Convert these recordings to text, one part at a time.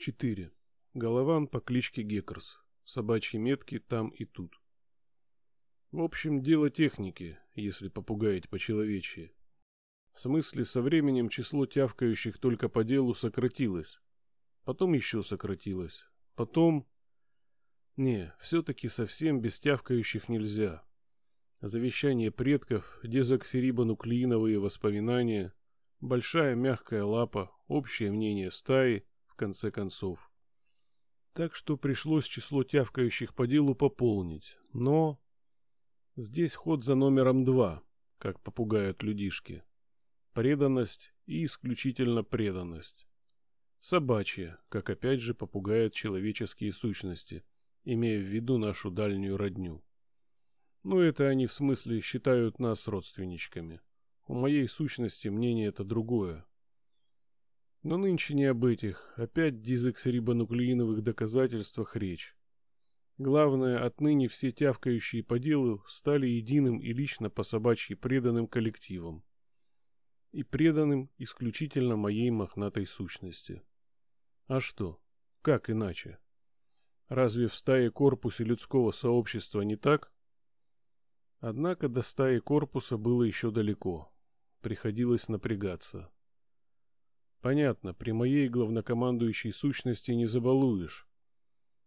4. Голован по кличке Геккерс. Собачьи метки там и тут. В общем, дело техники, если попугаять по-человечьи. В смысле, со временем число тявкающих только по делу сократилось. Потом еще сократилось. Потом... Не, все-таки совсем без тявкающих нельзя. Завещание предков, дезоксирибонуклеиновые воспоминания, большая мягкая лапа, общее мнение стаи, конце концов. Так что пришлось число тявкающих по делу пополнить. Но здесь ход за номером два, как попугают людишки. Преданность и исключительно преданность. Собачья, как опять же попугают человеческие сущности, имея в виду нашу дальнюю родню. Но это они в смысле считают нас родственничками. У моей сущности мнение это другое. Но нынче не об этих, опять дизоксирибонуклеиновых доказательствах речь. Главное, отныне все тявкающие по делу стали единым и лично по собачьи преданным коллективом. И преданным исключительно моей мохнатой сущности. А что? Как иначе? Разве в стае корпусе людского сообщества не так? Однако до стаи корпуса было еще далеко. Приходилось напрягаться. Понятно, при моей главнокомандующей сущности не забалуешь.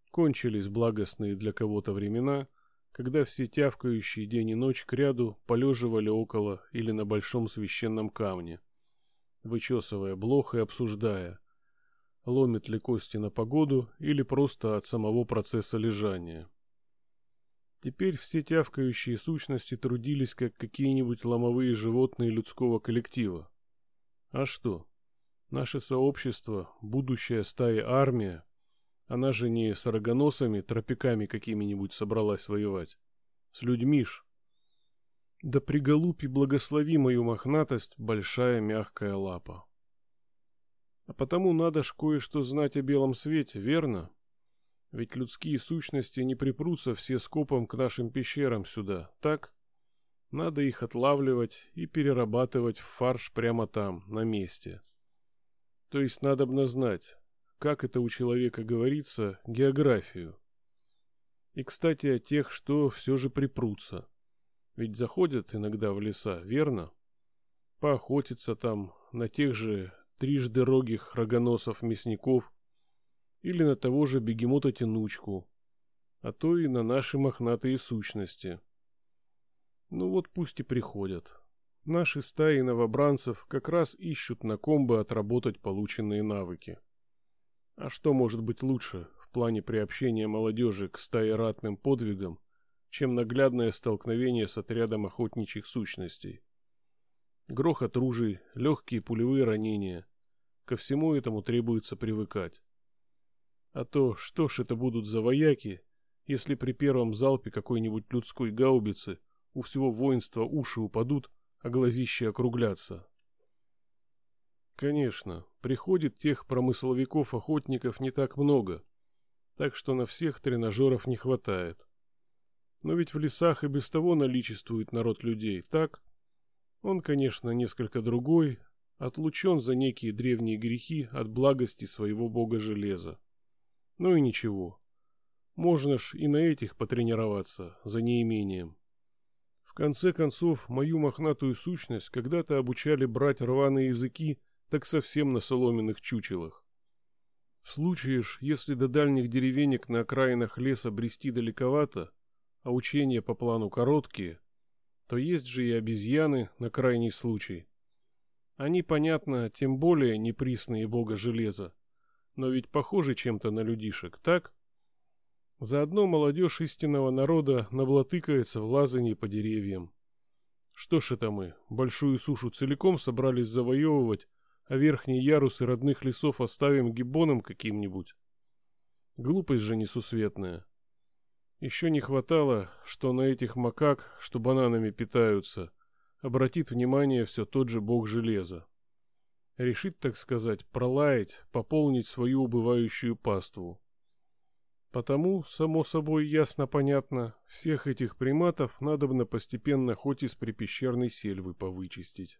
Кончились благостные для кого-то времена, когда все тявкающие день и ночь к ряду полеживали около или на большом священном камне, вычесывая блох и обсуждая, ломит ли кости на погоду или просто от самого процесса лежания. Теперь все тявкающие сущности трудились как какие-нибудь ломовые животные людского коллектива. А что? Наше сообщество, будущая стая армия, она же не с рогоносами, тропиками какими-нибудь собралась воевать. С людьми ж. Да приголупи благослови мою мохнатость, большая мягкая лапа. А потому надо ж кое-что знать о белом свете, верно? Ведь людские сущности не припрутся все скопом к нашим пещерам сюда, так? Надо их отлавливать и перерабатывать в фарш прямо там, на месте. — то есть надо бы знать, как это у человека говорится, географию. И, кстати, о тех, что все же припрутся. Ведь заходят иногда в леса, верно? Поохотиться там на тех же трижды рогих рогоносов-мясников или на того же бегемота-тянучку, а то и на наши мохнатые сущности. Ну вот пусть и приходят. Наши стаи новобранцев как раз ищут на ком бы отработать полученные навыки. А что может быть лучше в плане приобщения молодежи к стае ратным подвигам, чем наглядное столкновение с отрядом охотничьих сущностей? Грохот ружей, легкие пулевые ранения. Ко всему этому требуется привыкать. А то, что ж это будут за вояки, если при первом залпе какой-нибудь людской гаубицы у всего воинства уши упадут, а глазища округлятся. Конечно, приходит тех промысловиков-охотников не так много, так что на всех тренажеров не хватает. Но ведь в лесах и без того наличествует народ людей, так? Он, конечно, несколько другой, отлучен за некие древние грехи от благости своего бога железа. Ну и ничего. Можно ж и на этих потренироваться, за неимением. В конце концов, мою мохнатую сущность когда-то обучали брать рваные языки так совсем на соломенных чучелах. В случае ж, если до дальних деревенек на окраинах леса брести далековато, а учения по плану короткие, то есть же и обезьяны на крайний случай. Они, понятно, тем более неприсные бога железа, но ведь похожи чем-то на людишек, так? Заодно молодежь истинного народа наблатыкается в лазании по деревьям. Что ж это мы, большую сушу целиком собрались завоевывать, а верхние ярусы родных лесов оставим гиббонам каким-нибудь? Глупость же несусветная. Еще не хватало, что на этих макак, что бананами питаются, обратит внимание все тот же бог железа. Решит, так сказать, пролаять, пополнить свою убывающую паству. Потому, само собой, ясно-понятно, всех этих приматов надобно постепенно хоть из припещерной сельвы повычистить.